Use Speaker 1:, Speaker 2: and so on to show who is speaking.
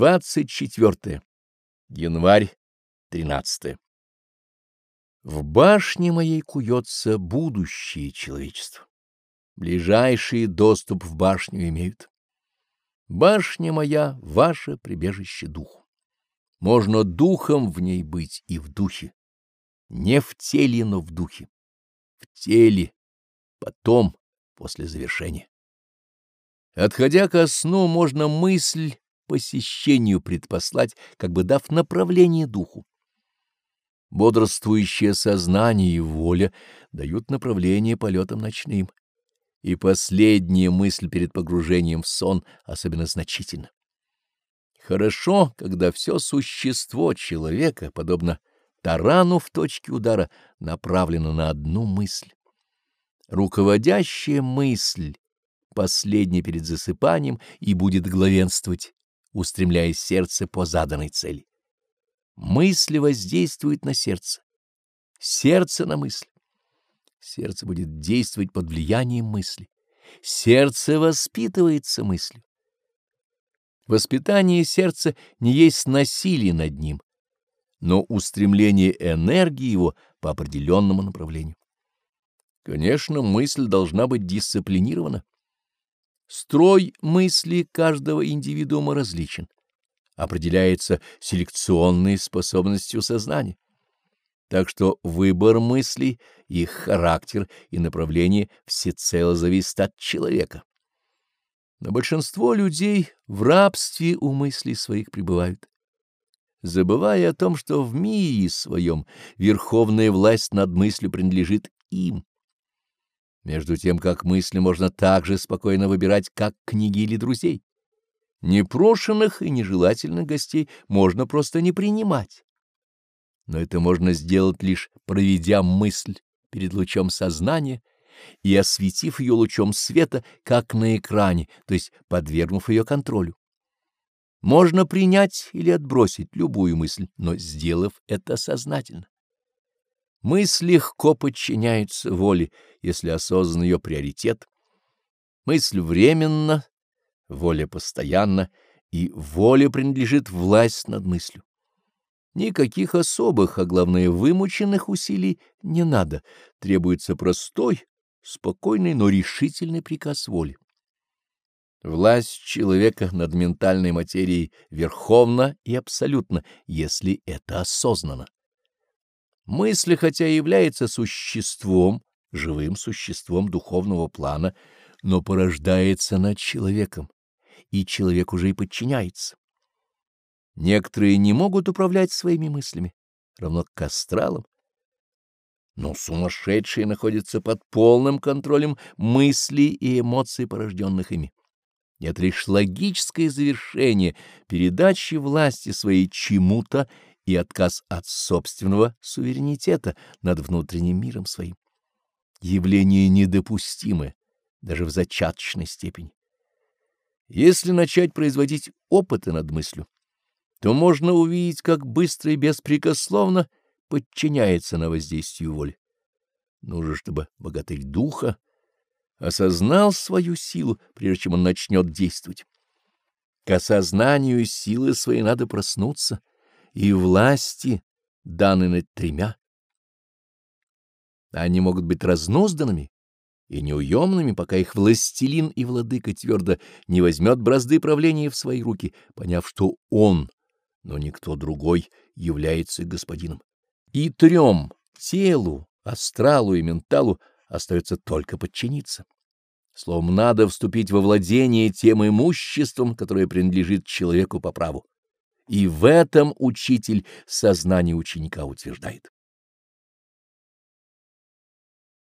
Speaker 1: 24. Январь 13. В башне моей куется будущее человечества. Ближайший доступ в башню имеют. Башня моя — ваше прибежище духу. Можно духом в ней быть и в духе. Не в теле, но в духе. В теле, потом, после завершения. Отходя ко сну, можно мысль посещению предпослать, как бы дав направление духу. Бодрствующее сознание и воля дают направление полетам ночным, и последняя мысль перед погружением в сон особенно значительна. Хорошо, когда все существо человека, подобно тарану в точке удара, направлено на одну мысль. Руководящая мысль, последняя перед засыпанием, и будет главенствовать устремляя сердце по заданной цели. Мысль воздействует на сердце, сердце на мысль. Сердце будет действовать под влиянием мысли. Сердце воспитывается мыслью. Воспитание сердца не есть насилие над ним, но устремление энергии его по определенному направлению. Конечно, мысль должна быть дисциплинирована. Строй мысли каждого индивидуума различен, определяется селекционной способностью сознания. Так что выбор мыслей, их характер и направление всецело зависит от человека. Но большинство людей в рабстве у мыслей своих пребывают, забывая о том, что в мире своем верховная власть над мыслью принадлежит им. Между тем, как мысли можно так же спокойно выбирать, как книги или друзей. Непрошенных и нежелательных гостей можно просто не принимать. Но это можно сделать лишь проведя мысль перед лучом сознания и осветив ее лучом света, как на экране, то есть подвергнув ее контролю. Можно принять или отбросить любую мысль, но сделав это сознательно. Мысль легко подчиняется воле, если осознан ее приоритет. Мысль временна, воля постоянна, и воле принадлежит власть над мыслью. Никаких особых, а главное вымученных усилий не надо, требуется простой, спокойный, но решительный приказ воли. Власть человека над ментальной материей верховна и абсолютна, если это осознанно. Мысль, хотя и является существом, живым существом духовного плана, но порождается над человеком, и человек уже и подчиняется. Некоторые не могут управлять своими мыслями, равно к астралам, но сумасшедшие находятся под полным контролем мыслей и эмоций, порожденных ими. Это лишь логическое завершение передачи власти своей чему-то и отказ от собственного суверенитета над внутренним миром своим. Явление недопустимое даже в зачаточной степени. Если начать производить опыты над мыслью, то можно увидеть, как быстро и беспрекословно подчиняется на воздействию воли. Нужно, чтобы богатырь духа осознал свою силу, прежде чем он начнет действовать. К осознанию силы своей надо проснуться — и власти даны над тремя. Они могут быть разнозданными и неуемными, пока их властелин и владыка твердо не возьмет бразды правления в свои руки, поняв, что он, но никто другой, является господином. И трем — телу, астралу и менталу — остается только подчиниться. Словом, надо вступить во владение тем имуществом, которое принадлежит человеку по праву. И в этом учитель сознание ученика утверждает.